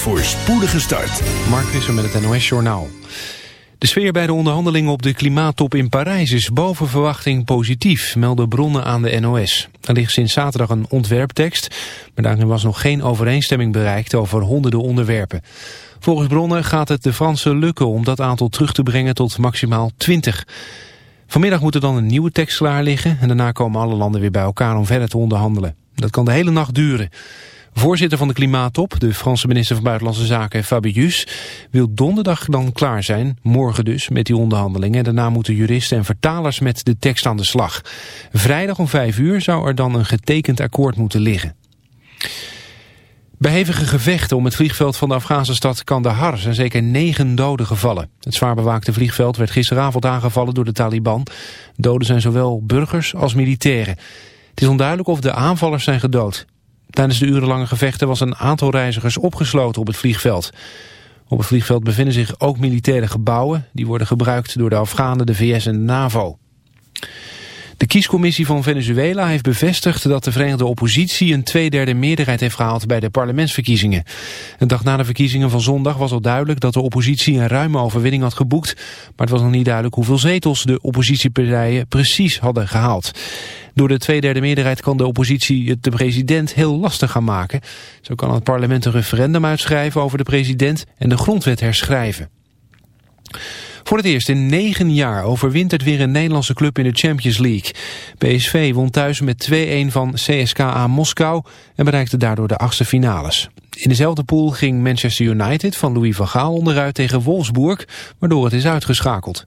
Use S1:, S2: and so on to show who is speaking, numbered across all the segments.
S1: voor spoedige start.
S2: Mark Visser met het NOS Journaal. De sfeer bij de onderhandelingen op de klimaattop in Parijs is boven verwachting positief, melden bronnen aan de NOS. Er ligt sinds zaterdag een ontwerptekst, maar daarin was nog geen overeenstemming bereikt over honderden onderwerpen. Volgens bronnen gaat het de Fransen lukken om dat aantal terug te brengen tot maximaal 20. Vanmiddag moet er dan een nieuwe tekst klaar liggen en daarna komen alle landen weer bij elkaar om verder te onderhandelen. Dat kan de hele nacht duren. Voorzitter van de Klimaattop, de Franse minister van Buitenlandse Zaken Fabius, wil donderdag dan klaar zijn, morgen dus, met die onderhandelingen. Daarna moeten juristen en vertalers met de tekst aan de slag. Vrijdag om vijf uur zou er dan een getekend akkoord moeten liggen. Bij hevige gevechten om het vliegveld van de Afghaanse stad Kandahar zijn zeker negen doden gevallen. Het zwaar bewaakte vliegveld werd gisteravond aangevallen door de Taliban. Doden zijn zowel burgers als militairen. Het is onduidelijk of de aanvallers zijn gedood. Tijdens de urenlange gevechten was een aantal reizigers opgesloten op het vliegveld. Op het vliegveld bevinden zich ook militaire gebouwen. Die worden gebruikt door de Afghanen, de VS en de NAVO. De kiescommissie van Venezuela heeft bevestigd dat de Verenigde Oppositie een tweederde meerderheid heeft gehaald bij de parlementsverkiezingen. Een dag na de verkiezingen van zondag was al duidelijk dat de oppositie een ruime overwinning had geboekt, maar het was nog niet duidelijk hoeveel zetels de oppositiepartijen precies hadden gehaald. Door de tweederde meerderheid kan de oppositie het de president heel lastig gaan maken. Zo kan het parlement een referendum uitschrijven over de president en de grondwet herschrijven. Voor het eerst in negen jaar overwintert weer een Nederlandse club in de Champions League. PSV won thuis met 2-1 van CSKA Moskou en bereikte daardoor de achtste finales. In dezelfde pool ging Manchester United van Louis van Gaal onderuit tegen Wolfsburg, waardoor het is uitgeschakeld.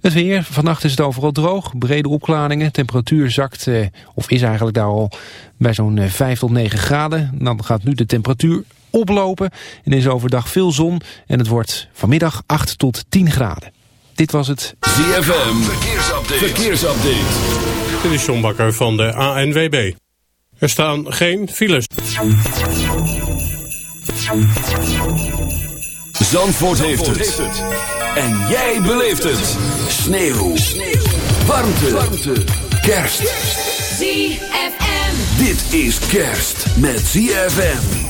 S2: Het weer, vannacht is het overal droog, brede opklaringen. Temperatuur zakt, eh, of is eigenlijk daar al bij zo'n 5 tot 9 graden. Dan gaat nu de temperatuur oplopen. En is overdag veel zon en het wordt vanmiddag 8 tot 10 graden. Dit was het
S1: ZFM Verkeersupdate. Verkeersupdate.
S3: Dit is John Bakker van de ANWB. Er staan geen files.
S1: Zandvoort, heeft, het. En jij beleeft het. Sneeuw. Sneeuw. Warmte. Warmte. Kerst.
S4: ZFM.
S1: Dit is kerst met ZFM.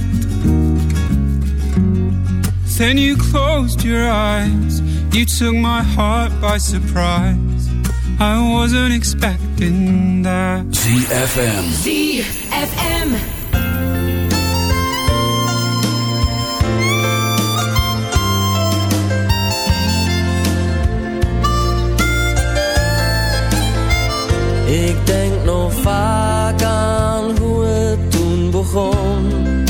S4: Then you closed your eyes, you took my heart by surprise. I wasn't expecting that.
S1: ZFM.
S5: ZFM.
S6: Ik denk nog vaak aan hoe het toen begon.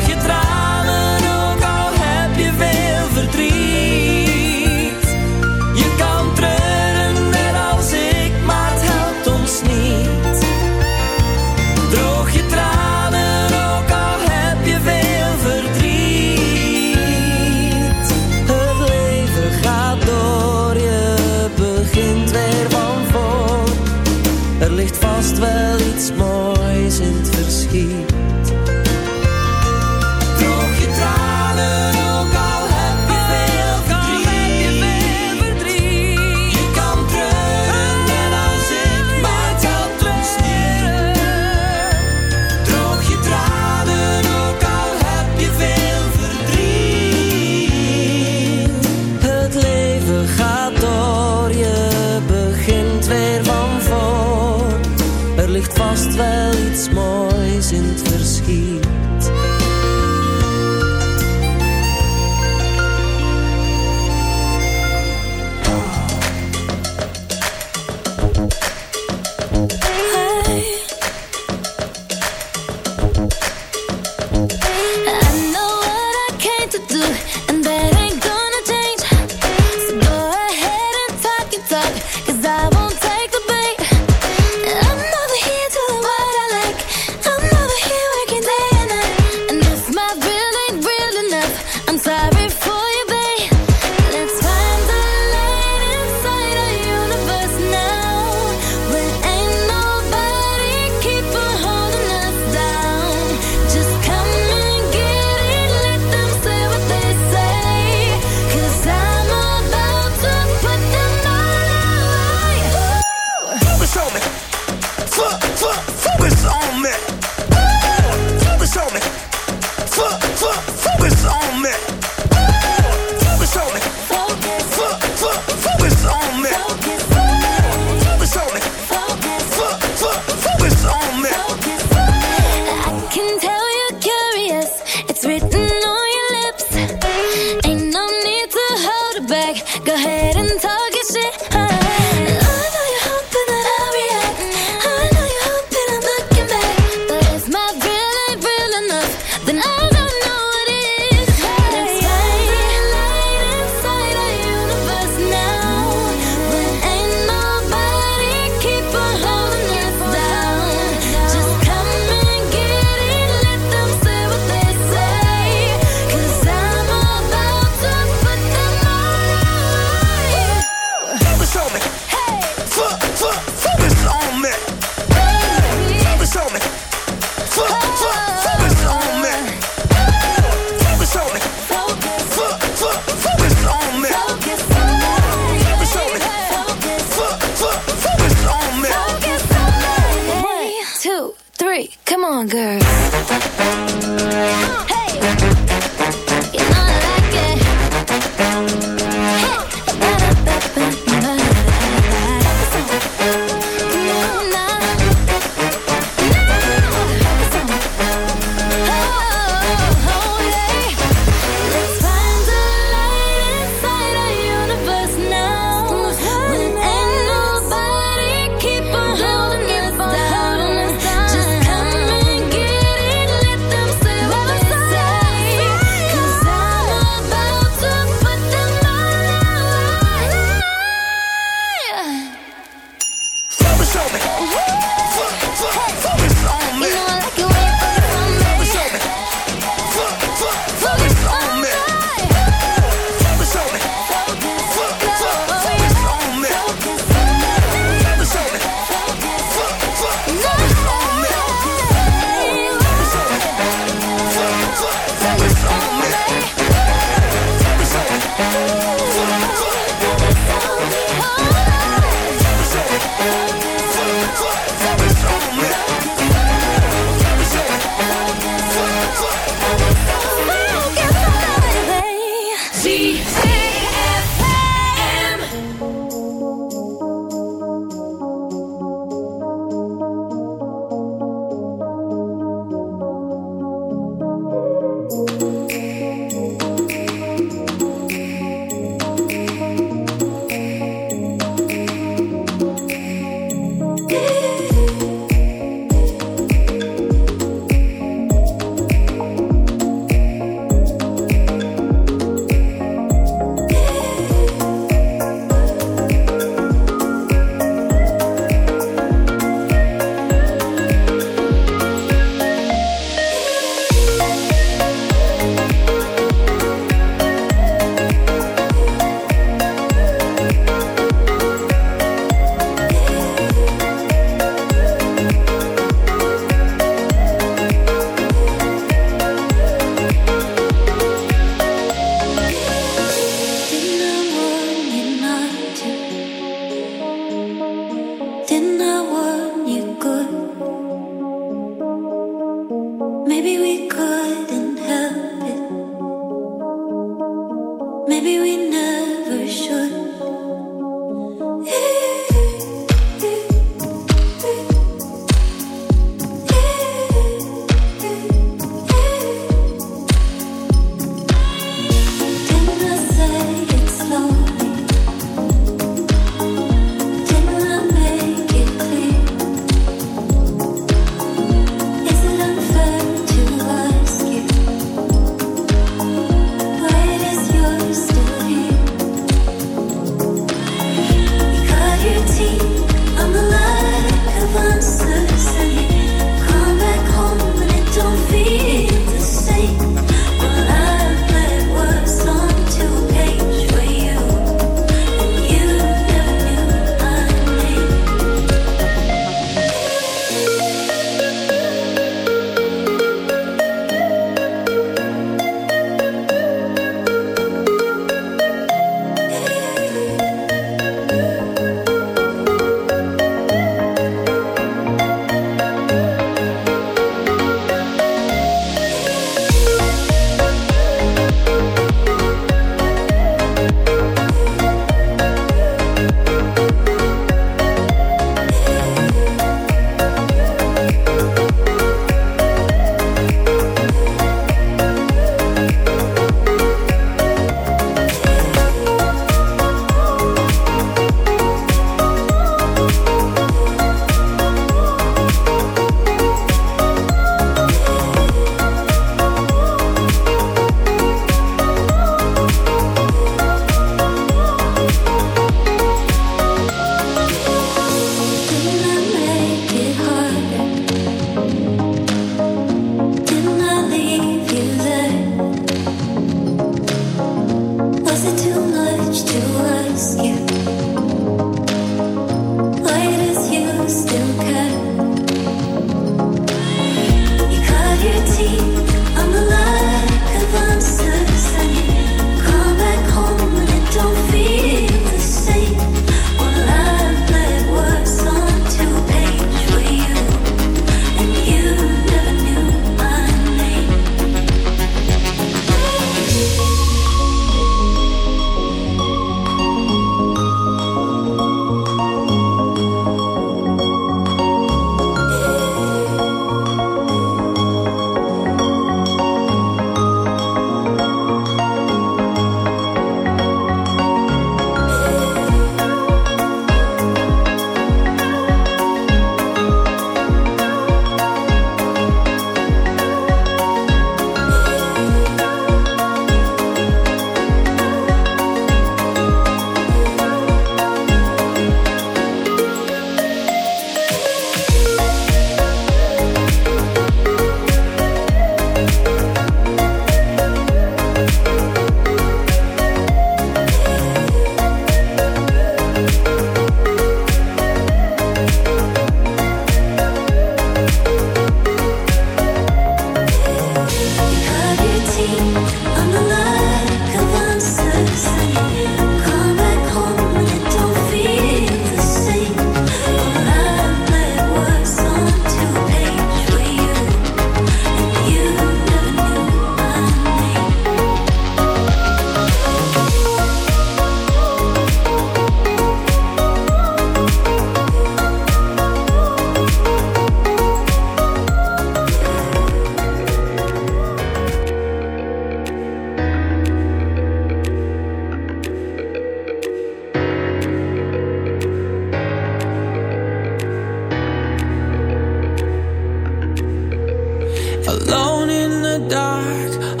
S4: alone in the dark.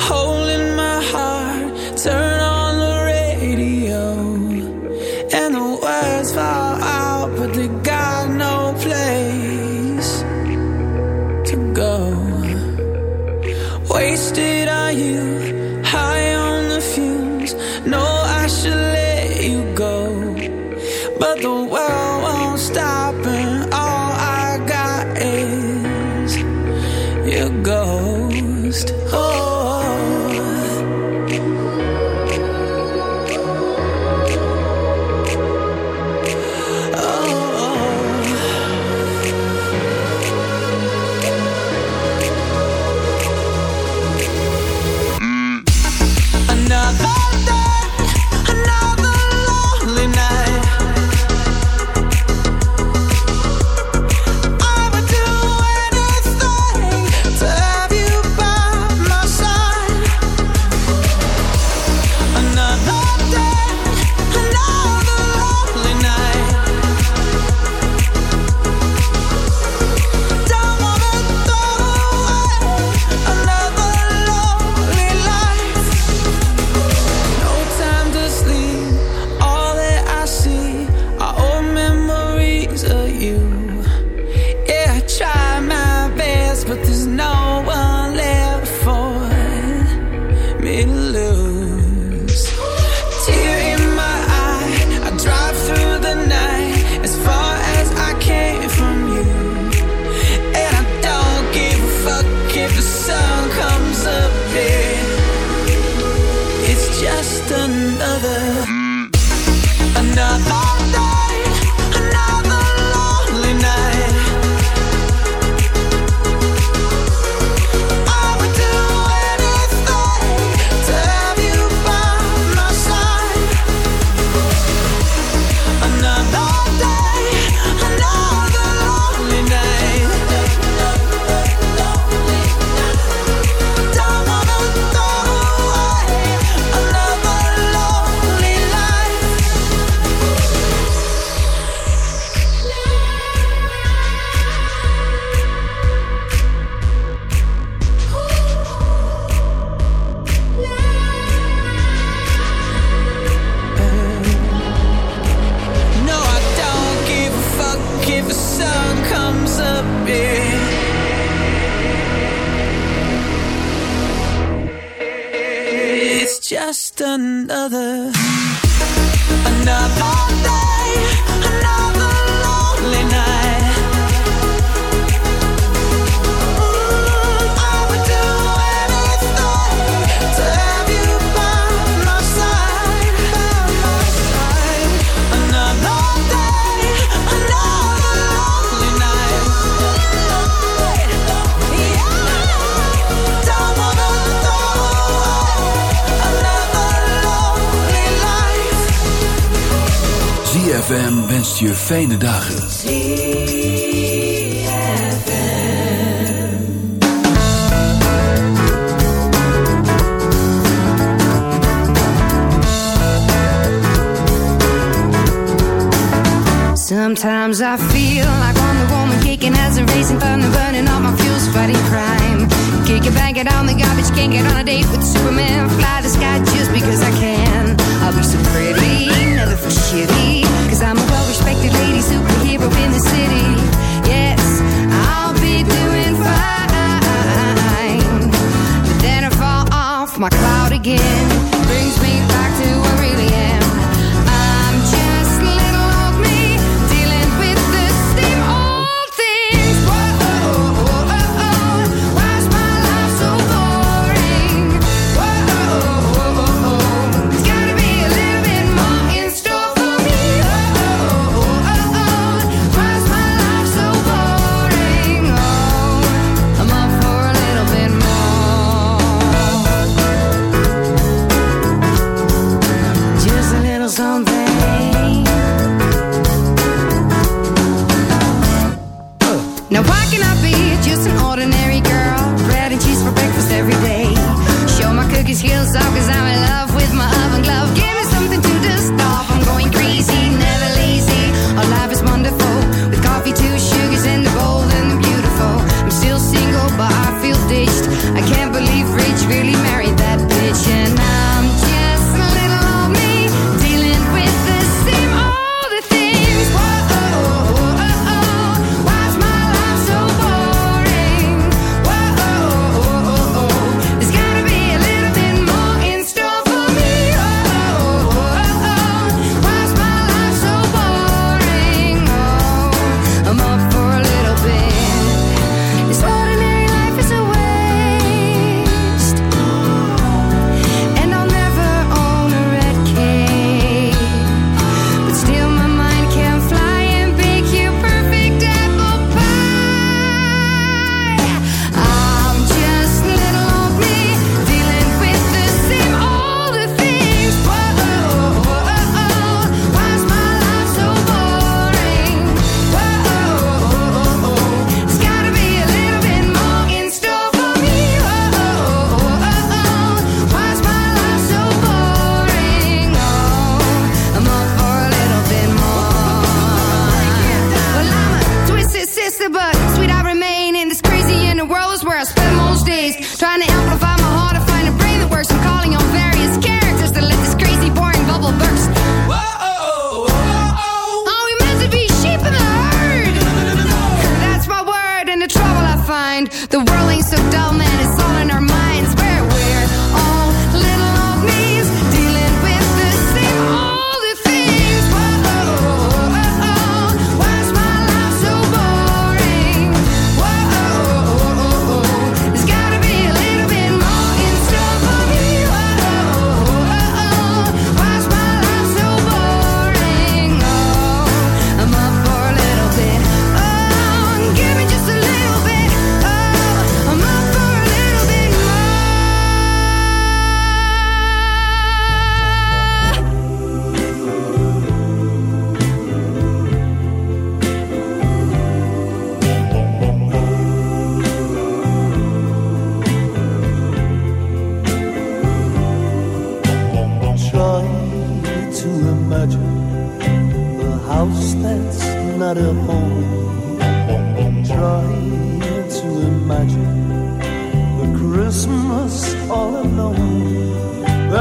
S4: another.
S1: fijne dagen.
S7: Sometimes I feel like I'm the woman kicking as a racing thunder, burning all my fuels, fighting crime. Kick it, bang it on the garbage, can't get on a date with Superman, fly the sky just because I can. I'll be so pretty, never for shitty. Cause I'm a well respected lady superhero in the city. Yes, I'll be doing fine. But then I fall off my cloud again. Brings me back to where I really am.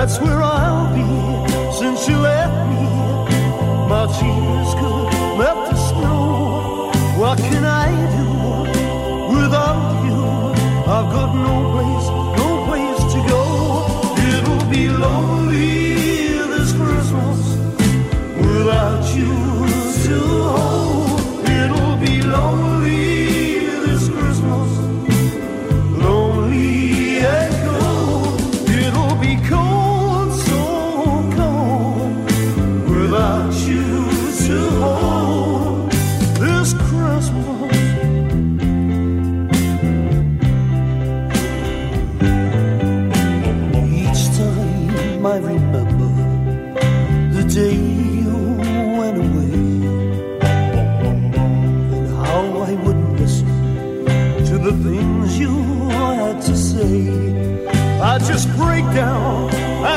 S8: That's where
S9: I'll be since you left me.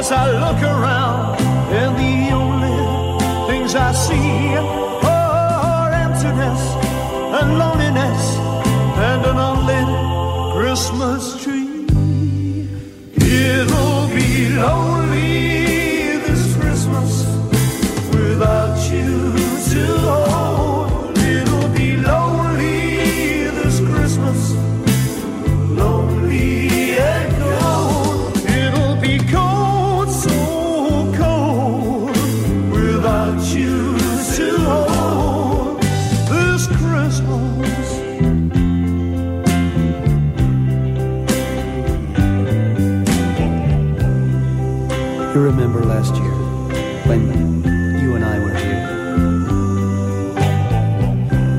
S9: as I look around. last year when you and I were here.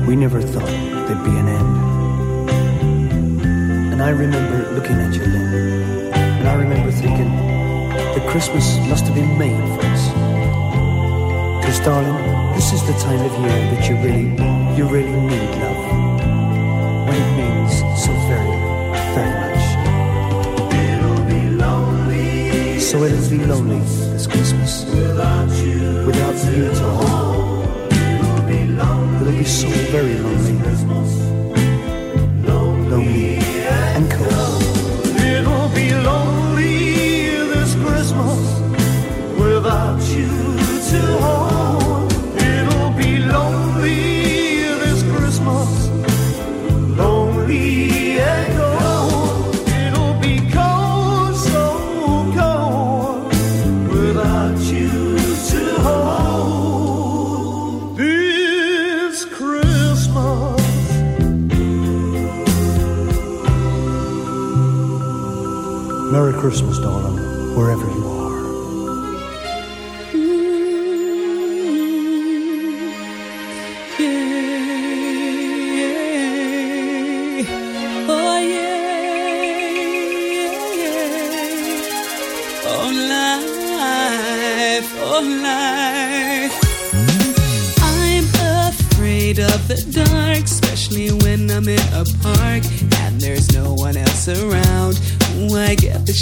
S9: We never thought there'd be an end. And I remember looking at you then, and I remember thinking that Christmas must have been made for us. Because, darling, this is the time of year that you really, you really need love. When it means so very, very much. It'll be lonely. So it'll be lonely. Christmas without you, without you at all. It'll be so
S1: very lonely. Lonely.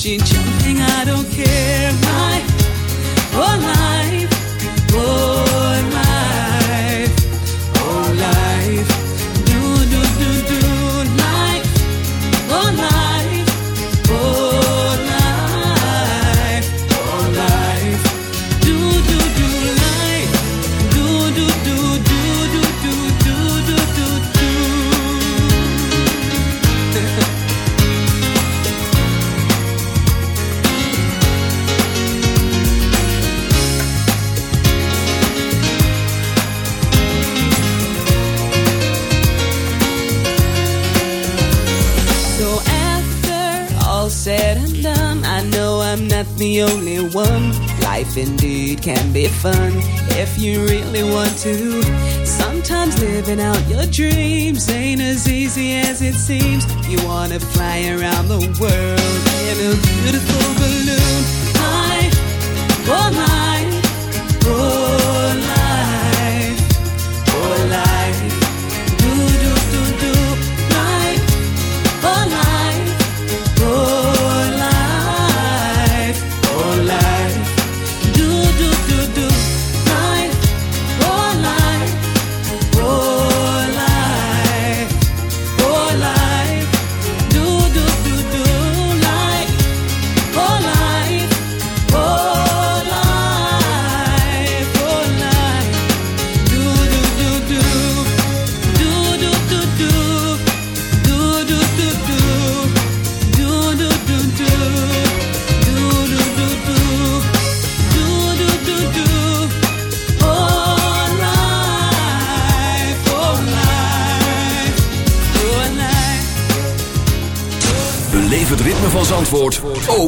S1: gente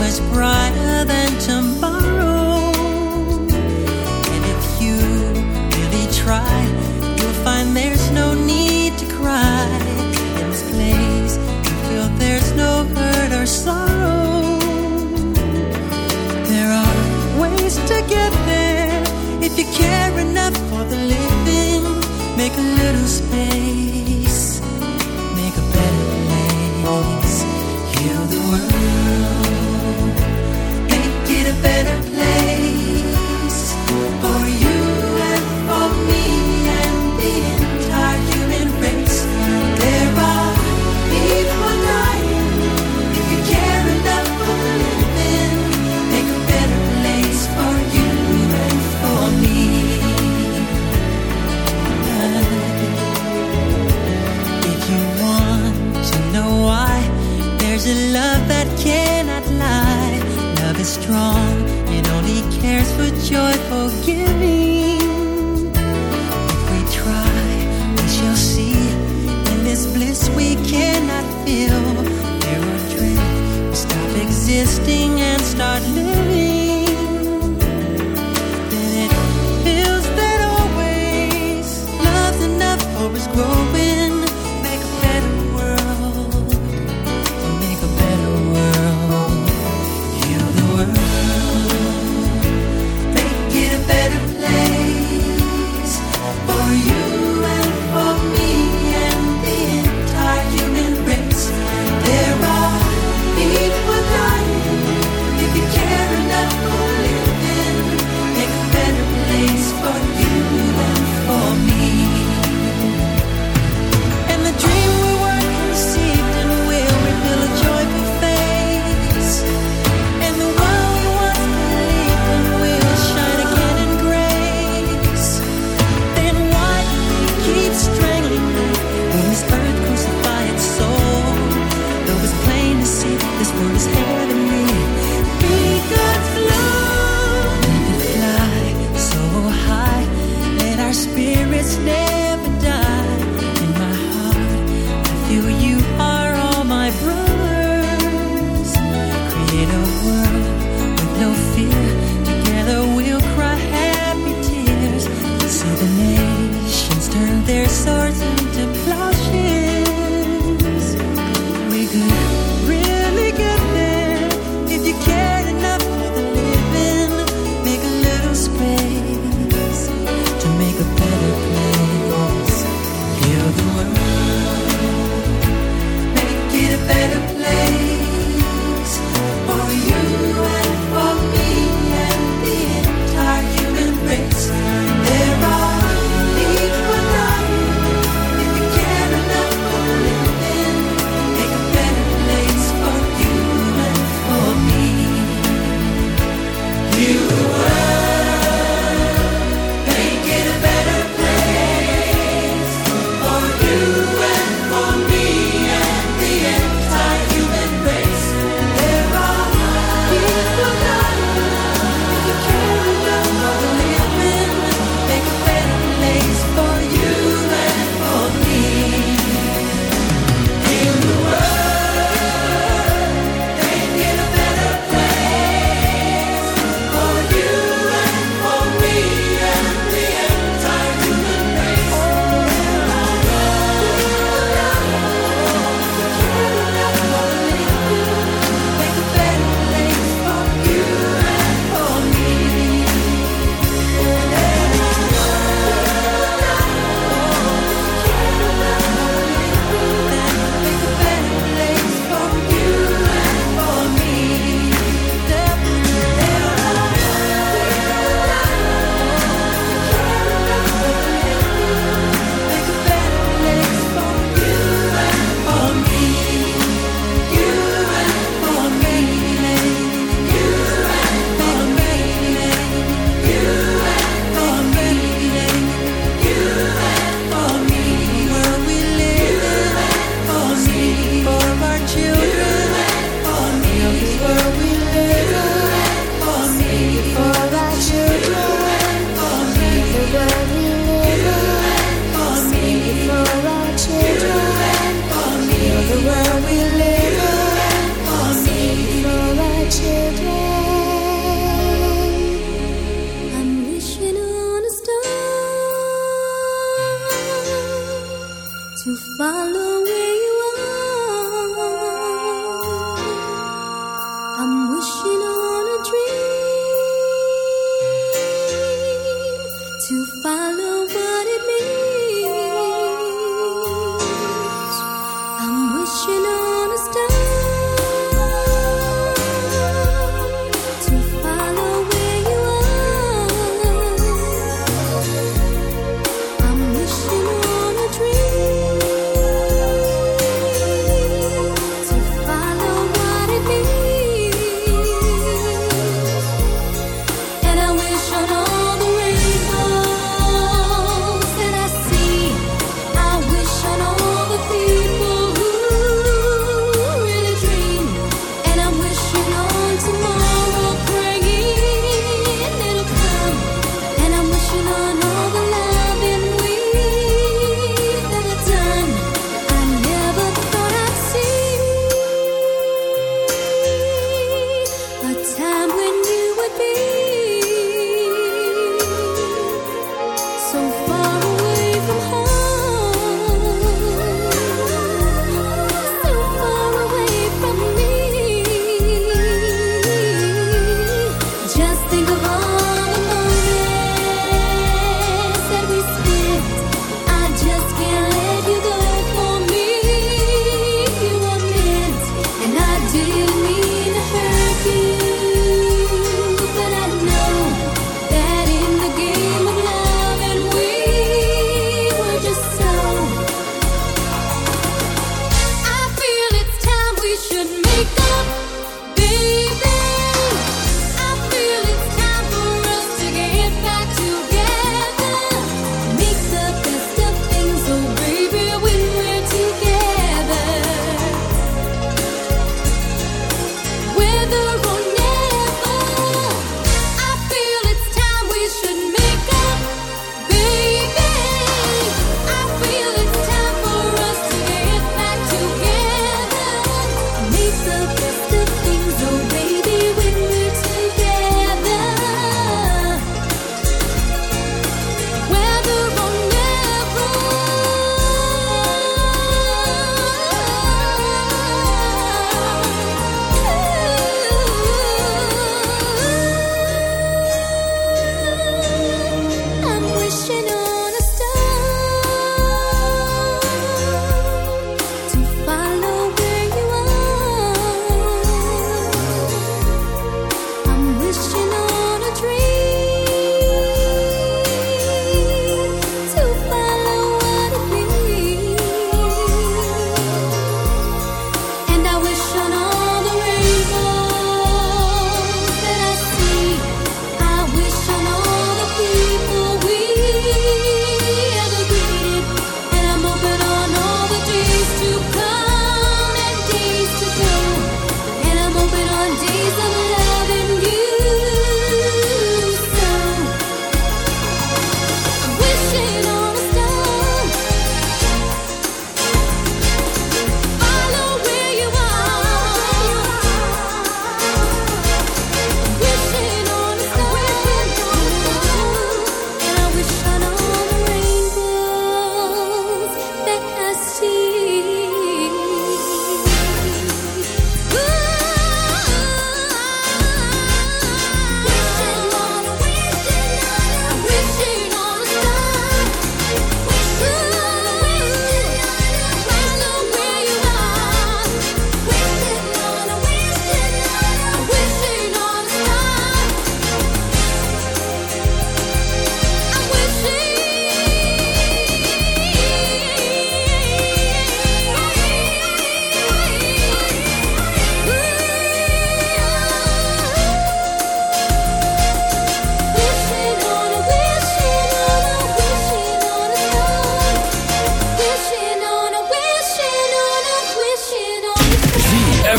S10: was brighter than tomorrow. And if you really try, you'll find there's no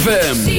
S5: ZFM.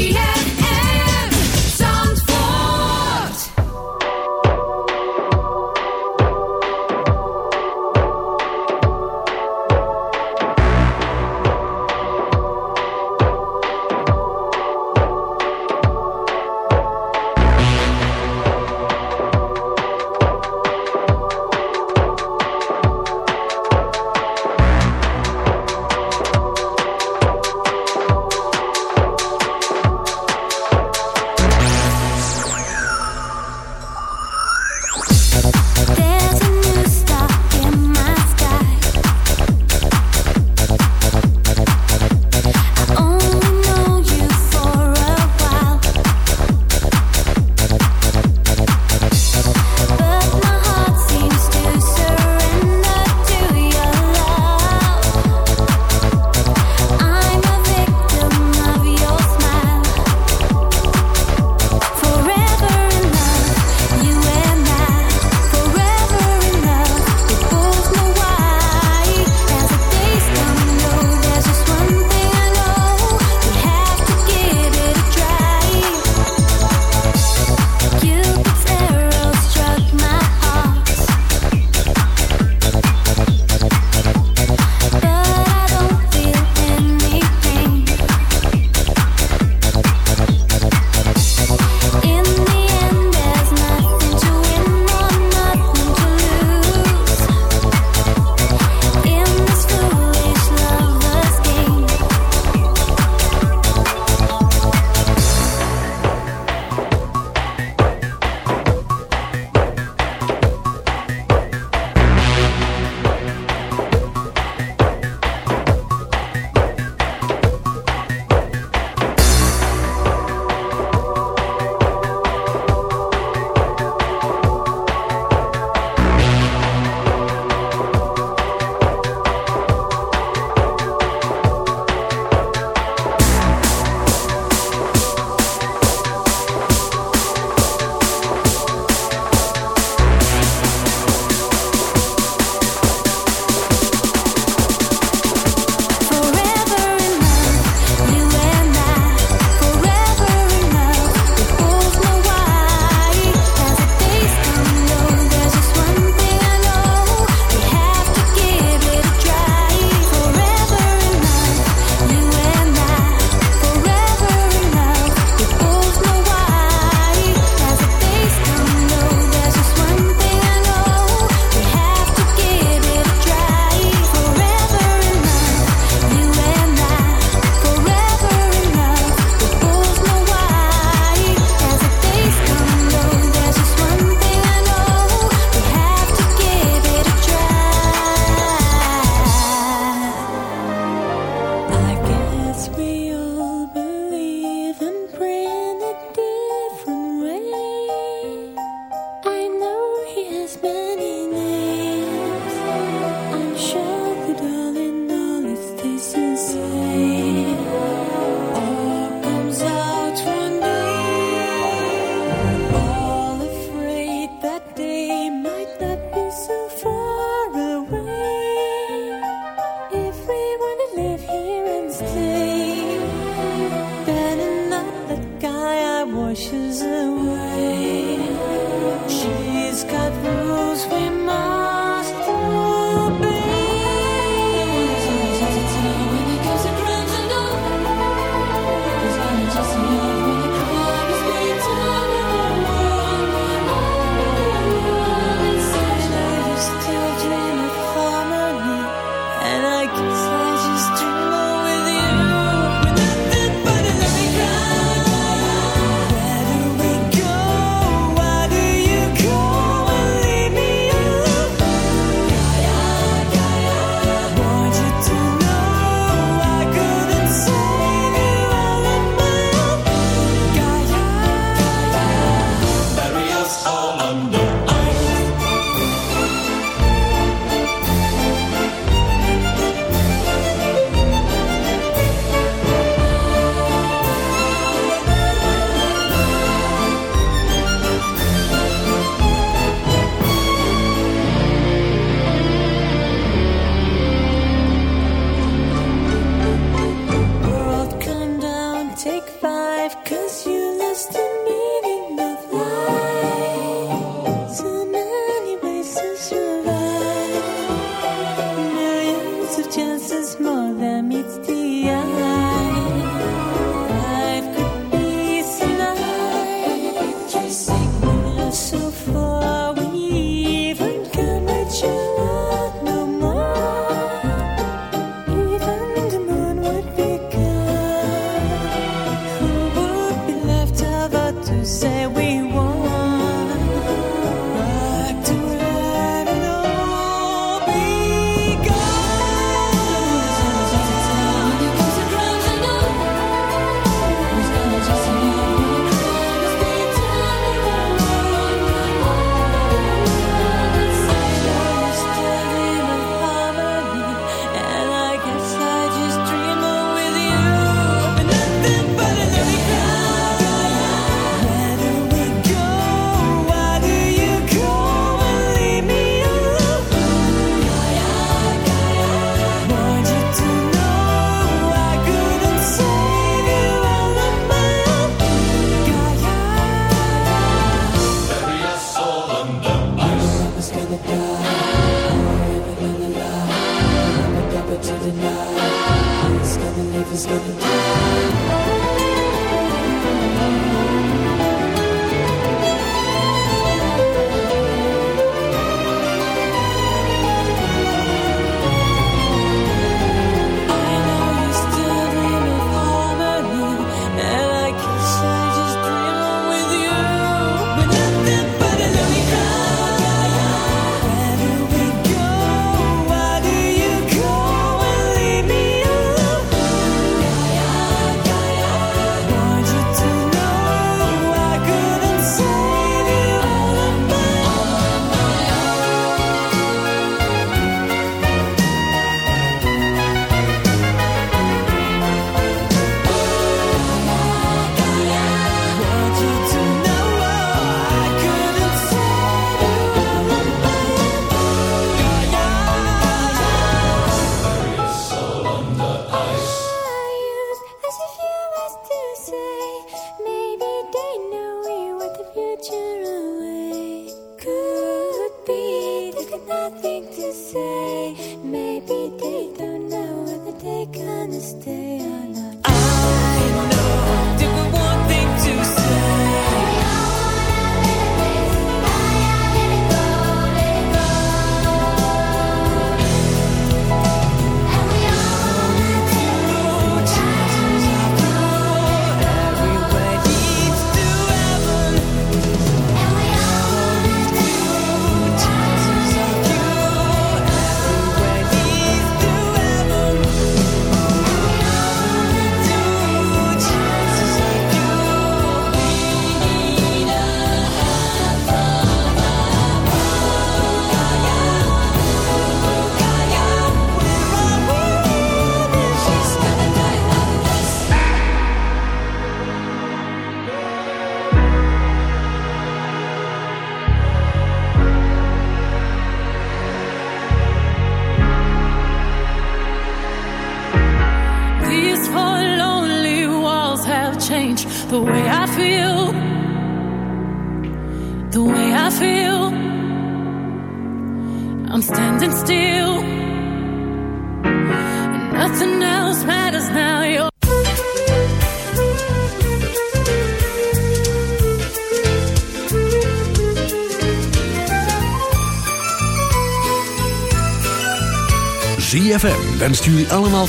S11: ZFM wenst jullie allemaal